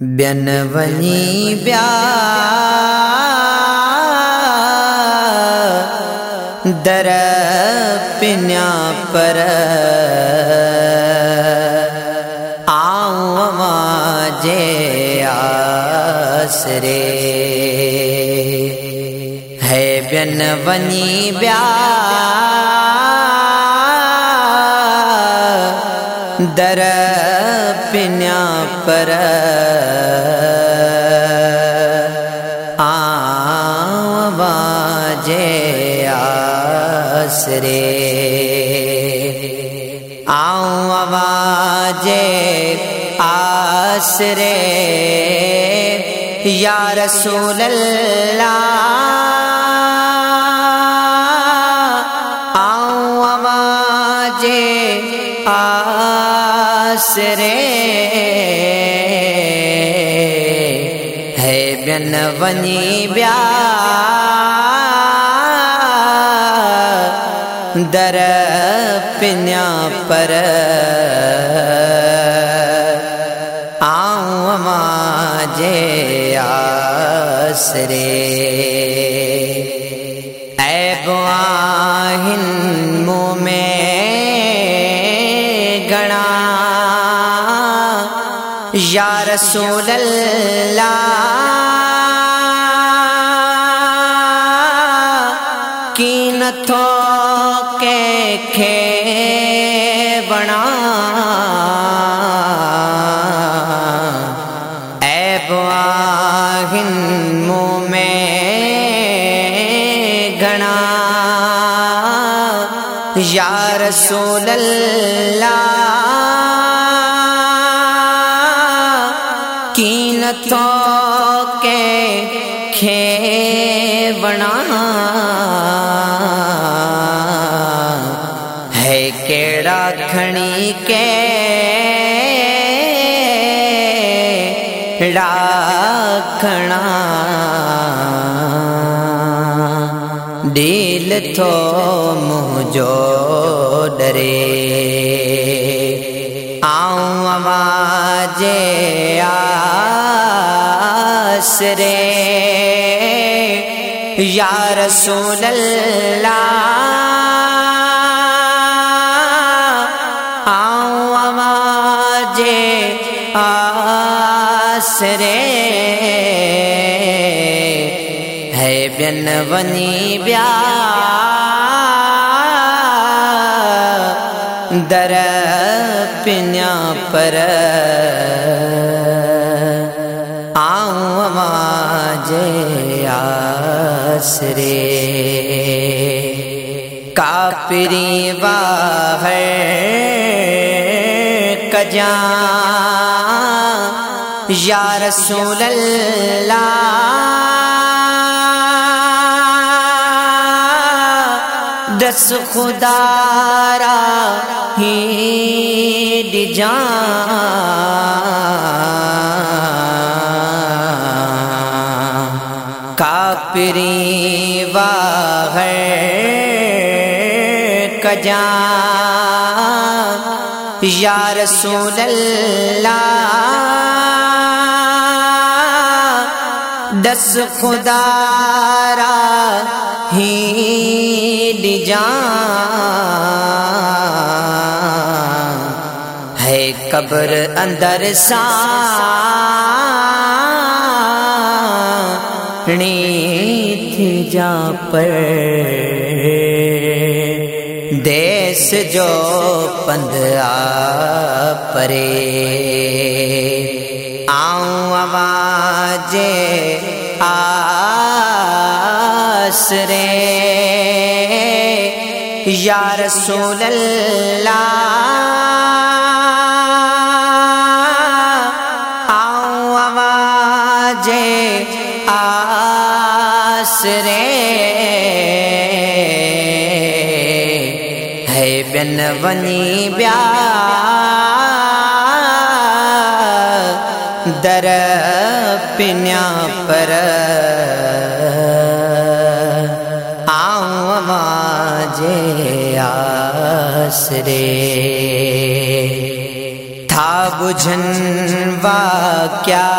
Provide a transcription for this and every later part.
بین ونی بیا در پنیا پر آؤ جے آسرے ہے بین ونی بیا در پنیا پر آواجے آسرے۔ آؤں آواجے آسرے۔ یا رسول اللہ، آؤں آواجے آسرے۔ ہے بین ونی بیا۔ در پنیا پر آؤں ماجے آسرے۔ اے بواہن منہ میں گنا یا رسول اللہ اے بواہن منہ میں گنا۔ یا رسول اللہ، کینتوں کے کھے بنا ہے، کیڑا کھنی کے راکھنا دل تھو مجھو ڈرے آؤں آواجے آسرے یا رسول اللہ آؤں آواجے آسرے ہے بین ونی بیا در پنیا پر آؤں آواجے آسرے۔ کاپری باہر کجاں، یا رسول اللہ۔ دس خدا را ہی جان۔ کاپری واغر کجاں یا رسول اللہ دس خدا جان ہے قبر اندر سانی تھی جا پر دیس جو پند آ پرے۔ آؤں آواجے آسرے یا رسول اللہ آؤں آواجے آسرے۔ ہے بین ونی بیا در پنیا پر آسرے۔ تھا بجھن وا کیا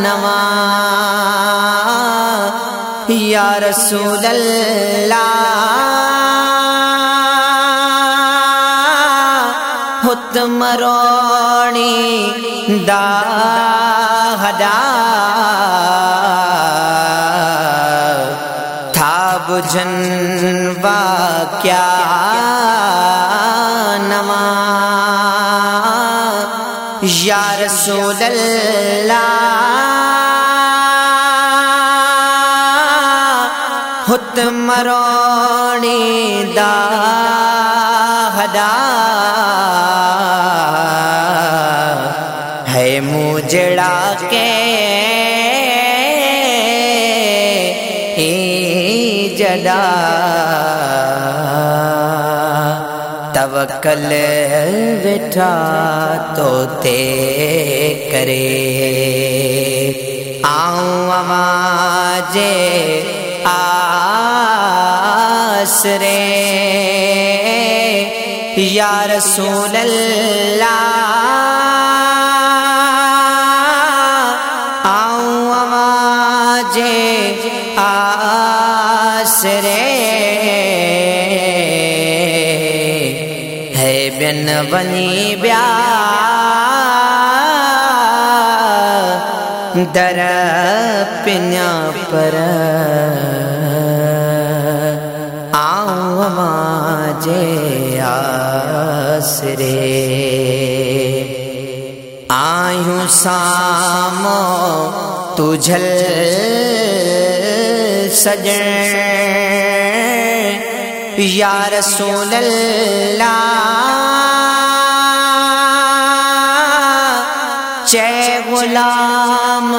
نوا یا رسول اللہ حت مرونی دا ہدا بجھن وا کیا یا رسول اللہ حت مرونی دا ہدا ہے مجڑا کے جدا توکل بٹھا تو تے کرے. آؤں آماجے آسرے. یا رسول اللہ. آؤں آواز آماجے آسرے بن بنی بیا در پنیا پر آؤ ماجے آسرے آیوں سامو تجھل سجن یا رسول اللہ چے غلام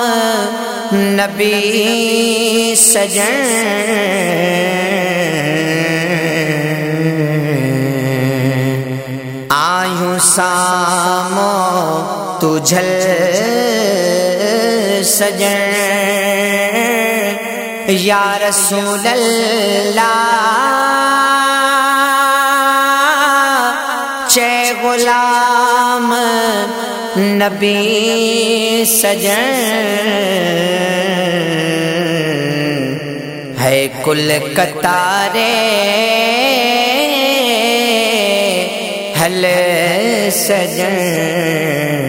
نبی سجن۔ آیوں سامو تجھل سجن۔ یا رسول اللہ غلام نبی سجن ہے کل کتارے حل سجن۔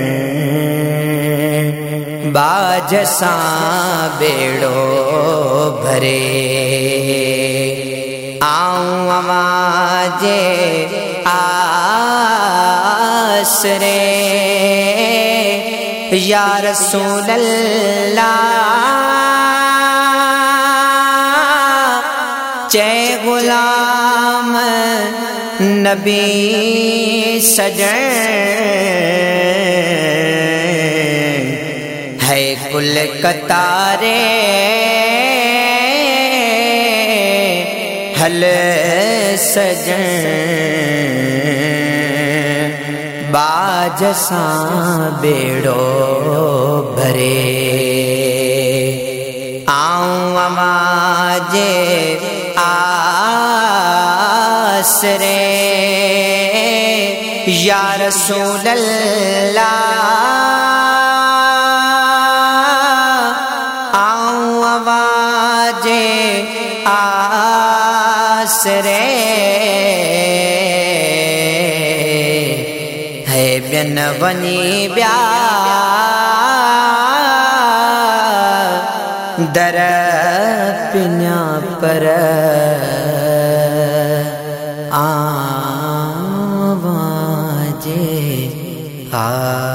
باجساں بیڑو بھرے۔ آؤں آماجے یا رسول اللہ چے غلام نبی سجن ہے کل کتارے حل سجن۔ باجساں بیڑو بھرے۔ آؤں آماجے آسرے۔ یا رسول اللہ آماجے آسرے ہے بن ونی بیا در پنیا پر آوازے آسرے